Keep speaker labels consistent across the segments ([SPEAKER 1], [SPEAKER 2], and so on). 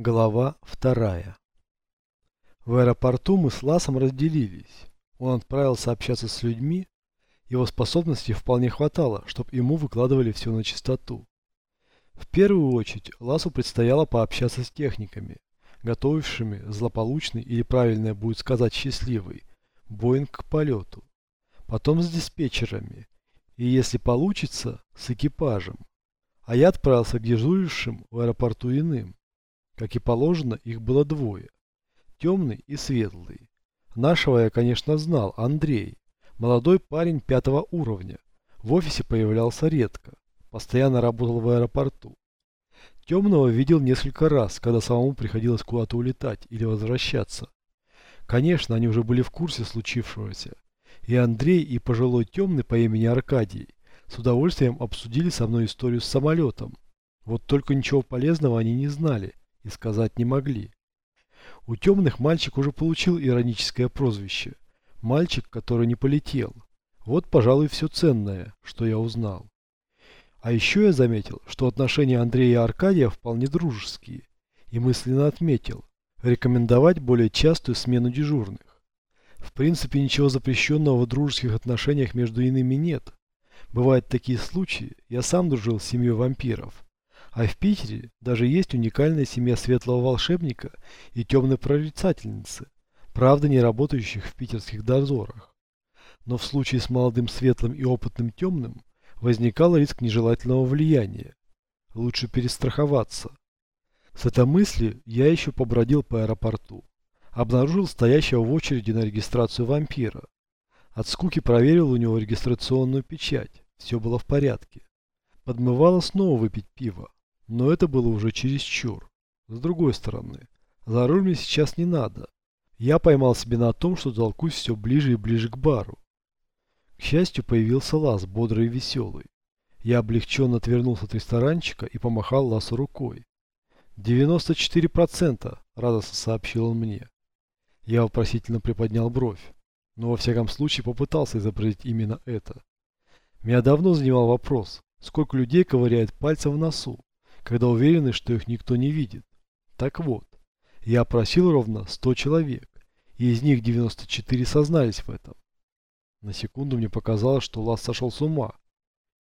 [SPEAKER 1] Глава вторая. В аэропорту мы с Ласом разделились. Он отправился общаться с людьми. Его способностей вполне хватало, чтобы ему выкладывали все на чистоту. В первую очередь Ласу предстояло пообщаться с техниками, готовившими злополучный или правильно будет сказать счастливый Боинг к полету. Потом с диспетчерами. И если получится, с экипажем. А я отправился к дежурившим в аэропорту иным как и положено, их было двое. Темный и светлый. Нашего я, конечно, знал, Андрей. Молодой парень пятого уровня. В офисе появлялся редко. Постоянно работал в аэропорту. Темного видел несколько раз, когда самому приходилось куда-то улетать или возвращаться. Конечно, они уже были в курсе случившегося. И Андрей, и пожилой темный по имени Аркадий с удовольствием обсудили со мной историю с самолетом. Вот только ничего полезного они не знали и сказать не могли. У темных мальчик уже получил ироническое прозвище. Мальчик, который не полетел. Вот, пожалуй, все ценное, что я узнал. А еще я заметил, что отношения Андрея и Аркадия вполне дружеские. И мысленно отметил, рекомендовать более частую смену дежурных. В принципе, ничего запрещенного в дружеских отношениях между иными нет. Бывают такие случаи, я сам дружил с семьей вампиров. А в Питере даже есть уникальная семья светлого волшебника и темной прорицательницы, правда не работающих в питерских дозорах. Но в случае с молодым светлым и опытным темным возникал риск нежелательного влияния. Лучше перестраховаться. С этой мыслью я еще побродил по аэропорту. Обнаружил стоящего в очереди на регистрацию вампира. От скуки проверил у него регистрационную печать. Все было в порядке. Подмывало снова выпить пиво. Но это было уже чересчур. С другой стороны, за руль мне сейчас не надо. Я поймал себя на том, что толкусь все ближе и ближе к бару. К счастью, появился Лас, бодрый и веселый. Я облегченно отвернулся от ресторанчика и помахал Ласу рукой. «94%!» – радостно сообщил он мне. Я вопросительно приподнял бровь, но во всяком случае попытался изобразить именно это. Меня давно занимал вопрос, сколько людей ковыряет пальцем в носу когда уверены, что их никто не видит. Так вот, я опросил ровно 100 человек, и из них 94 сознались в этом. На секунду мне показалось, что Лас сошел с ума.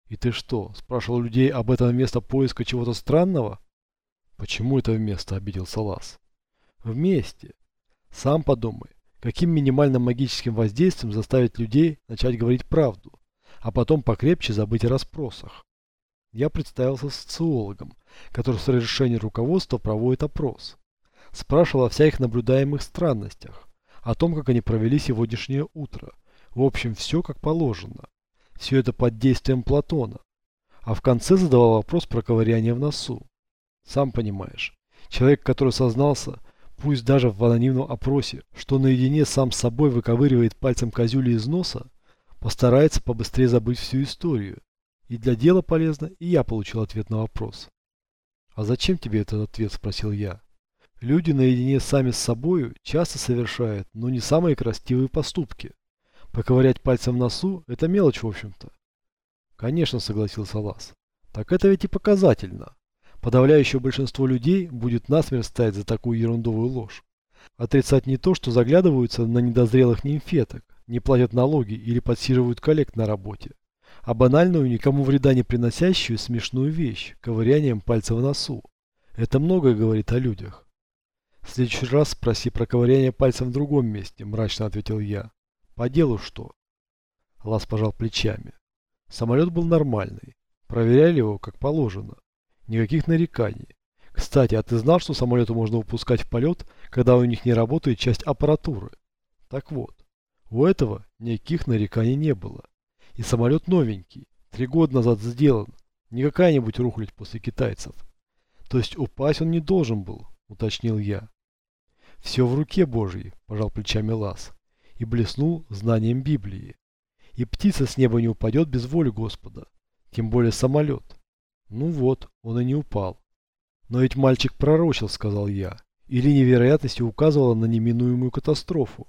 [SPEAKER 1] «И ты что, спрашивал людей об этом место поиска чего-то странного?» «Почему это место?» – обиделся Лас. «Вместе. Сам подумай, каким минимальным магическим воздействием заставить людей начать говорить правду, а потом покрепче забыть о расспросах. Я представился социологом, который с разрешения руководства проводит опрос. Спрашивал о всяких наблюдаемых странностях, о том, как они провели сегодняшнее утро. В общем, все как положено. Все это под действием Платона. А в конце задавал вопрос про ковыряние в носу. Сам понимаешь, человек, который сознался, пусть даже в анонимном опросе, что наедине сам с собой выковыривает пальцем козюли из носа, постарается побыстрее забыть всю историю и для дела полезно, и я получил ответ на вопрос. «А зачем тебе этот ответ?» – спросил я. Люди наедине сами с собою часто совершают, но не самые красивые поступки. Поковырять пальцем в носу – это мелочь, в общем-то. Конечно, согласился Лас. Так это ведь и показательно. Подавляющее большинство людей будет насмерть стоять за такую ерундовую ложь. Отрицать не то, что заглядываются на недозрелых нимфеток, не платят налоги или подсиживают коллег на работе а банальную, никому вреда не приносящую смешную вещь – ковырянием пальца в носу. Это многое говорит о людях. В следующий раз спроси про ковыряние пальцем в другом месте, мрачно ответил я. По делу что? Лас пожал плечами. Самолет был нормальный. Проверяли его как положено. Никаких нареканий. Кстати, а ты знал, что самолету можно выпускать в полет, когда у них не работает часть аппаратуры? Так вот, у этого никаких нареканий не было. И самолет новенький, три года назад сделан, не какая-нибудь рухлядь после китайцев. То есть упасть он не должен был, уточнил я. Все в руке Божьей, пожал плечами Лас, и блеснул знанием Библии. И птица с неба не упадет без воли Господа, тем более самолет. Ну вот, он и не упал. Но ведь мальчик пророчил, сказал я, и линия вероятности указывала на неминуемую катастрофу.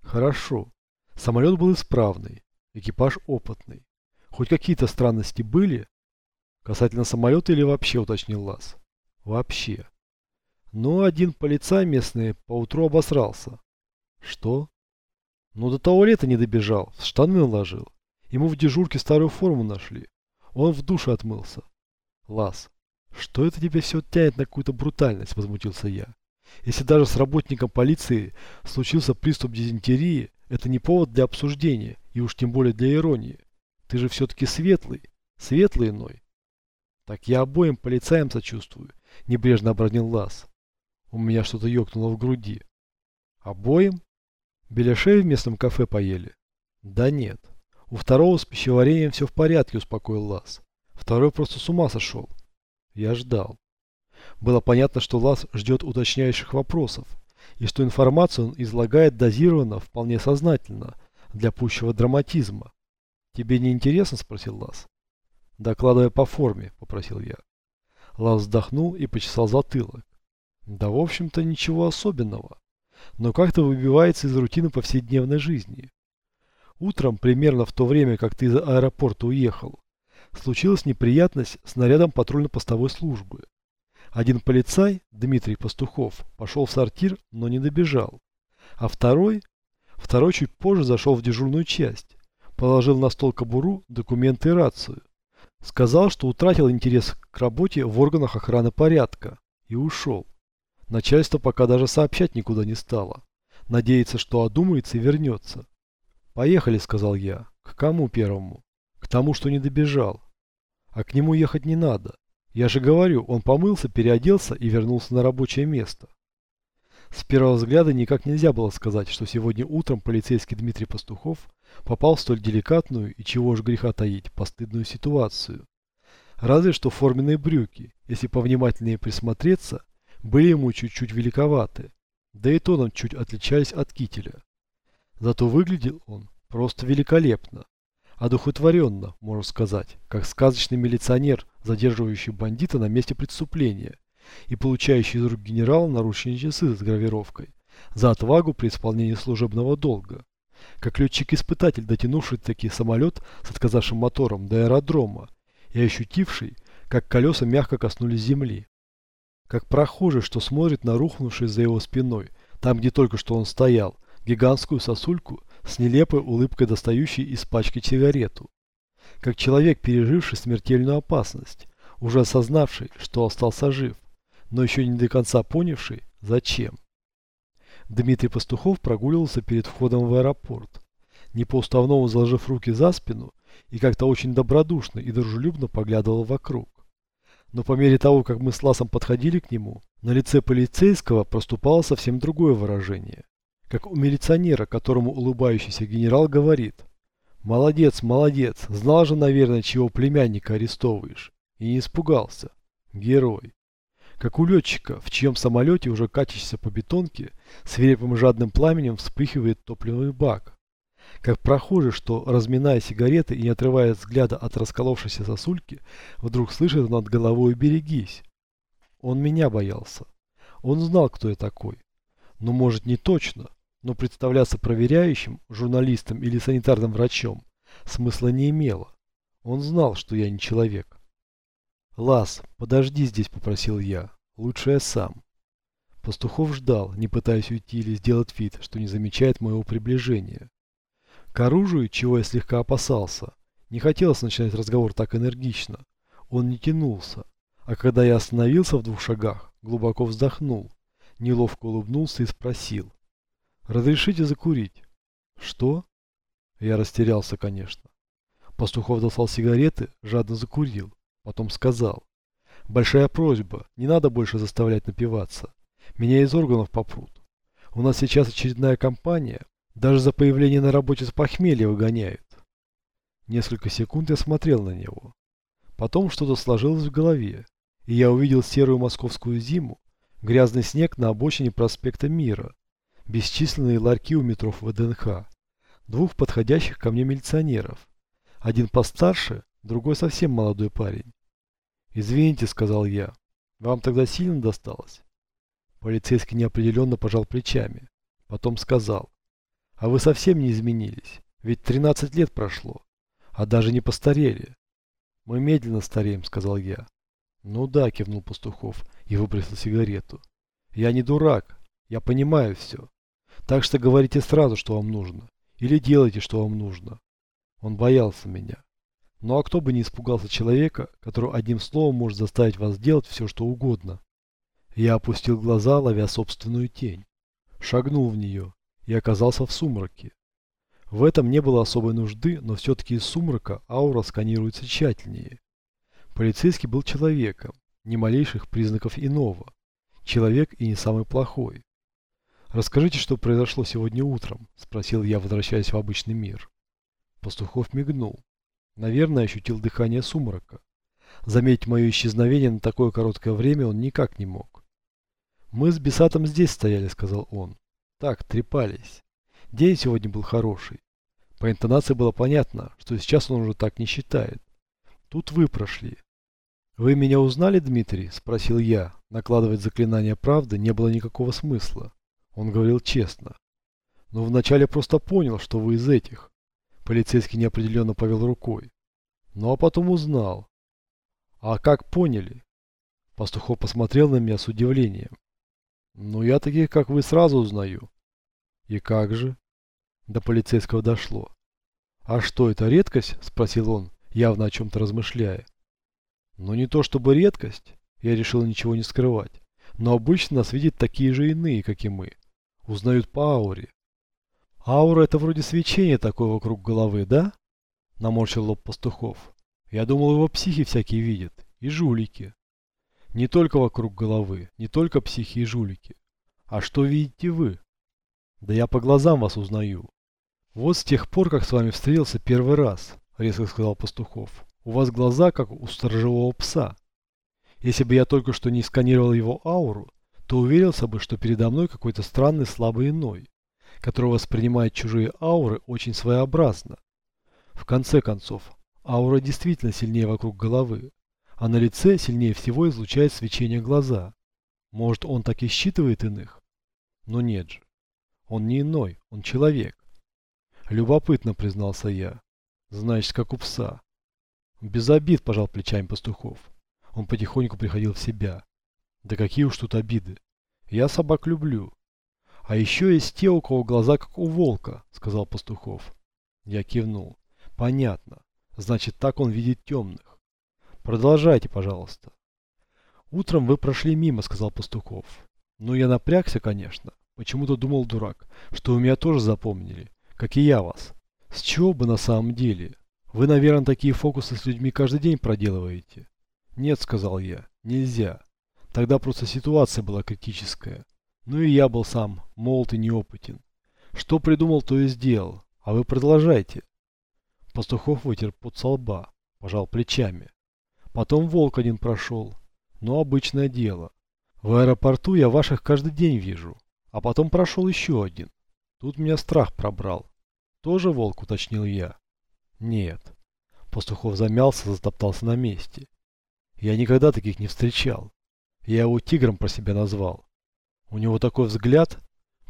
[SPEAKER 1] Хорошо, самолет был исправный, Экипаж опытный. Хоть какие-то странности были? Касательно самолета или вообще, уточнил Лас? Вообще. Но один полицай местный поутру обосрался. Что? Ну до туалета не добежал, штаны наложил. Ему в дежурке старую форму нашли. Он в душе отмылся. Лас, что это тебе все тянет на какую-то брутальность, возмутился я. Если даже с работником полиции случился приступ дизентерии, это не повод для обсуждения, и уж тем более для иронии. Ты же все-таки светлый, светлый иной. Так я обоим полицаям сочувствую, небрежно обронил Лас. У меня что-то ёкнуло в груди. Обоим? Беляшей в местном кафе поели? Да нет. У второго с пищеварением все в порядке, успокоил Лас. Второй просто с ума сошел. Я ждал. Было понятно, что Лас ждет уточняющих вопросов, и что информацию он излагает дозированно, вполне сознательно, для пущего драматизма. «Тебе не интересно?» – спросил Лас. «Докладывай по форме», – попросил я. Лас вздохнул и почесал затылок. «Да, в общем-то, ничего особенного. Но как-то выбивается из рутины повседневной жизни. Утром, примерно в то время, как ты из аэропорта уехал, случилась неприятность с нарядом патрульно-постовой службы. Один полицай, Дмитрий Пастухов, пошел в сортир, но не добежал. А второй, второй чуть позже зашел в дежурную часть, положил на стол кобуру, документы и рацию. Сказал, что утратил интерес к работе в органах охраны порядка и ушел. Начальство пока даже сообщать никуда не стало. Надеется, что одумается и вернется. «Поехали», — сказал я. «К кому первому?» «К тому, что не добежал. А к нему ехать не надо. Я же говорю, он помылся, переоделся и вернулся на рабочее место. С первого взгляда никак нельзя было сказать, что сегодня утром полицейский Дмитрий Пастухов попал в столь деликатную и чего ж греха таить, постыдную ситуацию. Разве что форменные брюки, если повнимательнее присмотреться, были ему чуть-чуть великоваты, да и тоном чуть отличались от кителя. Зато выглядел он просто великолепно одухотворенно, можно сказать, как сказочный милиционер, задерживающий бандита на месте преступления и получающий из рук генерала наручные часы с гравировкой за отвагу при исполнении служебного долга. Как летчик-испытатель, дотянувший таки самолет с отказавшим мотором до аэродрома и ощутивший, как колеса мягко коснулись земли. Как прохожий, что смотрит на рухнувший за его спиной, там, где только что он стоял, гигантскую сосульку с нелепой улыбкой достающей из пачки сигарету. Как человек, переживший смертельную опасность, уже осознавший, что остался жив, но еще не до конца понявший, зачем. Дмитрий Пастухов прогуливался перед входом в аэропорт, не по-уставному заложив руки за спину и как-то очень добродушно и дружелюбно поглядывал вокруг. Но по мере того, как мы с Ласом подходили к нему, на лице полицейского проступало совсем другое выражение как у милиционера, которому улыбающийся генерал говорит. «Молодец, молодец, знал же, наверное, чего племянника арестовываешь». И не испугался. Герой. Как у летчика, в чьем самолете уже катящийся по бетонке, свирепым жадным пламенем вспыхивает топливный бак. Как прохожий, что, разминая сигареты и не отрывая взгляда от расколовшейся сосульки, вдруг слышит над головой «берегись». Он меня боялся. Он знал, кто я такой. Но может не точно, но представляться проверяющим, журналистом или санитарным врачом смысла не имело. Он знал, что я не человек. «Лас, подожди здесь», — попросил я. «Лучше я сам». Пастухов ждал, не пытаясь уйти или сделать вид, что не замечает моего приближения. К оружию, чего я слегка опасался, не хотелось начинать разговор так энергично. Он не тянулся, а когда я остановился в двух шагах, глубоко вздохнул, неловко улыбнулся и спросил. «Разрешите закурить?» «Что?» Я растерялся, конечно. Пастухов достал сигареты, жадно закурил. Потом сказал. «Большая просьба, не надо больше заставлять напиваться. Меня из органов попрут. У нас сейчас очередная кампания. Даже за появление на работе с похмелья выгоняют». Несколько секунд я смотрел на него. Потом что-то сложилось в голове, и я увидел серую московскую зиму, грязный снег на обочине проспекта Мира, бесчисленные ларьки у метро ВДНХ, двух подходящих ко мне милиционеров. Один постарше, другой совсем молодой парень. «Извините», — сказал я, — «вам тогда сильно досталось?» Полицейский неопределенно пожал плечами. Потом сказал, «А вы совсем не изменились, ведь 13 лет прошло, а даже не постарели». «Мы медленно стареем», — сказал я. «Ну да», — кивнул Пастухов и выбросил сигарету. Я не дурак. Я понимаю все. Так что говорите сразу, что вам нужно. Или делайте, что вам нужно. Он боялся меня. Ну а кто бы не испугался человека, который одним словом может заставить вас делать все, что угодно. Я опустил глаза, ловя собственную тень. Шагнул в нее и оказался в сумраке. В этом не было особой нужды, но все-таки из сумрака аура сканируется тщательнее. Полицейский был человеком, ни малейших признаков иного. Человек и не самый плохой. «Расскажите, что произошло сегодня утром?» – спросил я, возвращаясь в обычный мир. Пастухов мигнул. Наверное, ощутил дыхание сумрака. Заметить мое исчезновение на такое короткое время он никак не мог. «Мы с Бесатом здесь стояли», — сказал он. «Так, трепались. День сегодня был хороший. По интонации было понятно, что сейчас он уже так не считает. Тут вы прошли. «Вы меня узнали, Дмитрий?» – спросил я. Накладывать заклинание правды не было никакого смысла. Он говорил честно. Но вначале просто понял, что вы из этих. Полицейский неопределенно повел рукой. Ну а потом узнал. А как поняли? Пастухов посмотрел на меня с удивлением. Ну я таких, как вы, сразу узнаю. И как же? До полицейского дошло. А что, это редкость? Спросил он, явно о чем-то размышляя. Но не то чтобы редкость, я решил ничего не скрывать. Но обычно нас видят такие же иные, как и мы. Узнают по ауре. Аура это вроде свечение такое вокруг головы, да? Наморщил лоб пастухов. Я думал, его психи всякие видят. И жулики. Не только вокруг головы, не только психи и жулики. А что видите вы? Да я по глазам вас узнаю. Вот с тех пор, как с вами встретился первый раз, резко сказал пастухов. У вас глаза, как у сторожевого пса. Если бы я только что не сканировал его ауру, то уверился бы, что передо мной какой-то странный слабый иной, который воспринимает чужие ауры очень своеобразно. В конце концов, аура действительно сильнее вокруг головы, а на лице сильнее всего излучает свечение глаза. Может, он так и считывает иных? Но нет же. Он не иной, он человек. Любопытно, признался я. Значит, как у пса. Без обид, пожал плечами пастухов. Он потихоньку приходил в себя. Да какие уж тут обиды. Я собак люблю. А еще есть те, у кого глаза как у волка, сказал пастухов. Я кивнул. Понятно. Значит, так он видит темных. Продолжайте, пожалуйста. Утром вы прошли мимо, сказал Пастухов. Ну, я напрягся, конечно. Почему-то думал, дурак, что вы меня тоже запомнили, как и я вас. С чего бы на самом деле? Вы, наверное, такие фокусы с людьми каждый день проделываете. Нет, сказал я, нельзя. Тогда просто ситуация была критическая. Ну и я был сам, молод и неопытен. Что придумал, то и сделал. А вы продолжайте. Пастухов вытер под со лба, пожал плечами. Потом волк один прошел. Но обычное дело. В аэропорту я ваших каждый день вижу. А потом прошел еще один. Тут меня страх пробрал. Тоже волк, уточнил я. Нет. Пастухов замялся, затоптался на месте. Я никогда таких не встречал. Я его тигром про себя назвал. У него такой взгляд,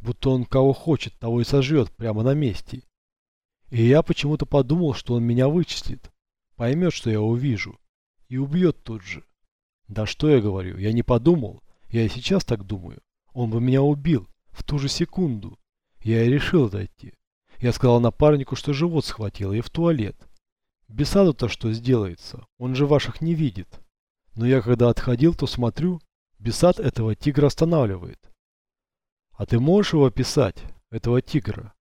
[SPEAKER 1] будто он кого хочет, того и сожрет прямо на месте. И я почему-то подумал, что он меня вычислит, поймет, что я увижу, и убьет тут же. Да что я говорю, я не подумал, я и сейчас так думаю. Он бы меня убил, в ту же секунду. Я и решил дойти. Я сказал напарнику, что живот схватил, и в туалет. Бесаду-то что сделается, он же ваших не видит. Но я когда отходил, то смотрю, Бесад этого тигра останавливает. А ты можешь его описать, этого тигра?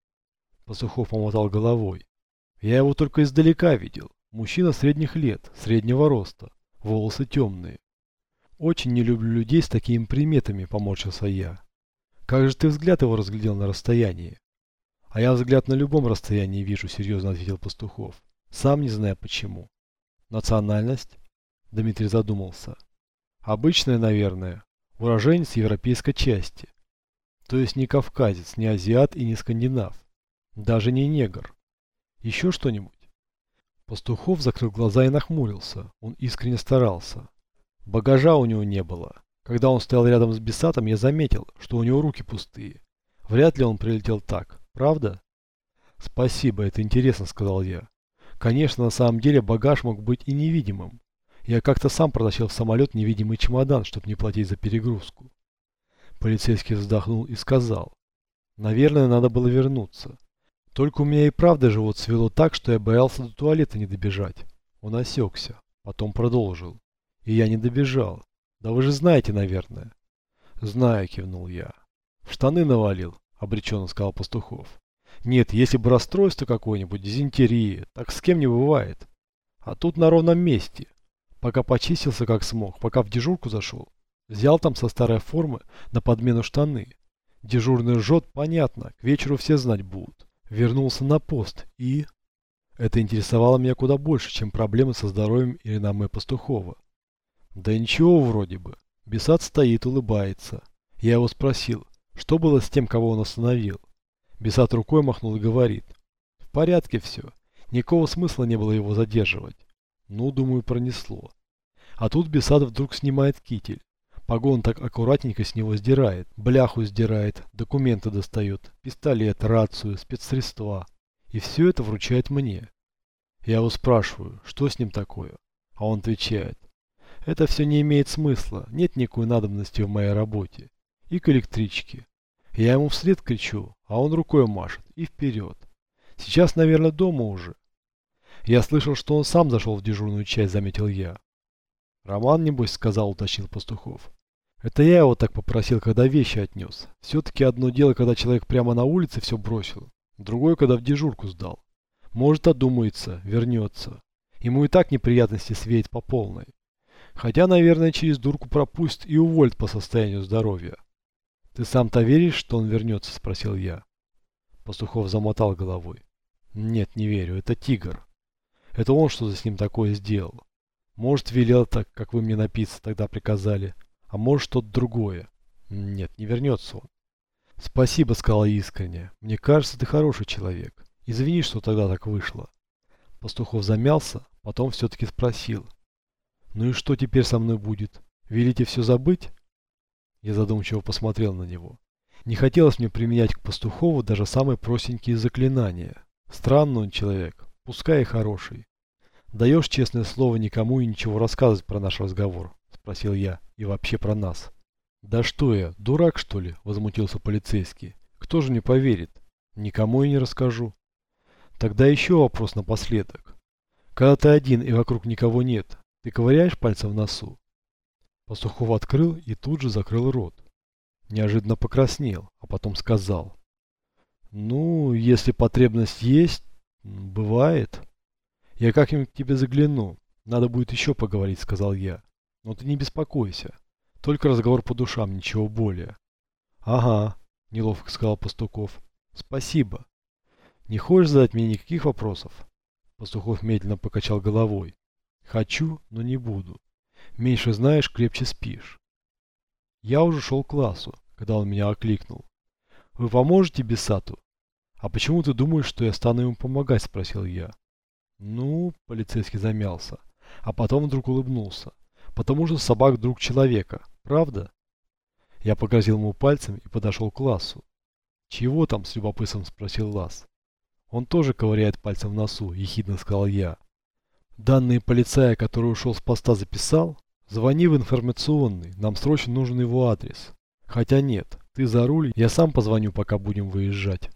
[SPEAKER 1] Пасухов помотал головой. Я его только издалека видел. Мужчина средних лет, среднего роста, волосы темные. Очень не люблю людей с такими приметами, поморщился я. Как же ты взгляд его разглядел на расстоянии? А я взгляд на любом расстоянии вижу, серьезно ответил Пастухов. Сам не знаю почему. Национальность? Дмитрий задумался. Обычная, наверное. Уроженец европейской части. То есть не кавказец, не азиат и не скандинав. Даже не негр. Еще что-нибудь? Пастухов закрыл глаза и нахмурился. Он искренне старался. Багажа у него не было. Когда он стоял рядом с Бесатом, я заметил, что у него руки пустые. Вряд ли он прилетел так. Правда? Спасибо, это интересно, сказал я. Конечно, на самом деле багаж мог быть и невидимым. Я как-то сам протащил в самолет невидимый чемодан, чтобы не платить за перегрузку. Полицейский вздохнул и сказал. Наверное, надо было вернуться. Только у меня и правда живот свело так, что я боялся до туалета не добежать. Он осекся, потом продолжил. И я не добежал. Да вы же знаете, наверное. Знаю, кивнул я. В штаны навалил, обреченно сказал Пастухов. Нет, если бы расстройство какое-нибудь, дизентерия, так с кем не бывает. А тут на ровном месте. Пока почистился как смог, пока в дежурку зашел. Взял там со старой формы на подмену штаны. Дежурный жжет, понятно, к вечеру все знать будут. Вернулся на пост и... Это интересовало меня куда больше, чем проблемы со здоровьем и реноме Пастухова. Да ничего вроде бы. Бесат стоит, улыбается. Я его спросил, что было с тем, кого он остановил. Бесат рукой махнул и говорит. В порядке все. Никакого смысла не было его задерживать. Ну, думаю, пронесло. А тут Бесат вдруг снимает китель. Погон так аккуратненько с него сдирает, бляху сдирает, документы достает, пистолет, рацию, спецсредства. И все это вручает мне. Я его спрашиваю, что с ним такое? А он отвечает, это все не имеет смысла, нет никакой надобности в моей работе. И к электричке. Я ему вслед кричу, а он рукой машет, и вперед. Сейчас, наверное, дома уже. Я слышал, что он сам зашел в дежурную часть, заметил я. Роман, небось, сказал, уточнил Пастухов. Это я его так попросил, когда вещи отнес. Все-таки одно дело, когда человек прямо на улице все бросил. Другое, когда в дежурку сдал. Может, одумается, вернется. Ему и так неприятности свеет по полной. Хотя, наверное, через дурку пропустит и уволит по состоянию здоровья. Ты сам-то веришь, что он вернется? Спросил я. Пастухов замотал головой. Нет, не верю, это тигр. Это он что-то с ним такое сделал. Может, велел так, как вы мне напиться тогда приказали. А может что-то другое. Нет, не вернется он. Спасибо, сказал искренне. Мне кажется, ты хороший человек. Извини, что тогда так вышло. Пастухов замялся, потом все-таки спросил. Ну и что теперь со мной будет? Велите все забыть? Я задумчиво посмотрел на него. Не хотелось мне применять к Пастухову даже самые простенькие заклинания. Странный он человек, пускай и хороший. Даешь честное слово никому и ничего рассказывать про наш разговор? Спросил я. И вообще про нас. Да что я, дурак что ли? Возмутился полицейский. Кто же мне поверит? Никому и не расскажу. Тогда еще вопрос напоследок. Когда ты один и вокруг никого нет, ты ковыряешь пальцем в носу? Пастухов открыл и тут же закрыл рот. Неожиданно покраснел, а потом сказал. Ну, если потребность есть, бывает. Я как-нибудь к тебе загляну. Надо будет еще поговорить, сказал я. Но ты не беспокойся. Только разговор по душам, ничего более. Ага, неловко сказал Пастухов. Спасибо. Не хочешь задать мне никаких вопросов? Пастухов медленно покачал головой. Хочу, но не буду. Меньше знаешь, крепче спишь. Я уже шел к классу, когда он меня окликнул. Вы поможете Бесату? А почему ты думаешь, что я стану ему помогать? Спросил я. Ну, полицейский замялся, а потом вдруг улыбнулся. Потому что собак друг человека, правда? Я погрозил ему пальцем и подошел к классу. «Чего там?» – с любопытством спросил Лас. «Он тоже ковыряет пальцем в носу», – ехидно сказал я. Данные полицая, который ушел с поста, записал? Звони в информационный, нам срочно нужен его адрес. Хотя нет, ты за руль, я сам позвоню, пока будем выезжать.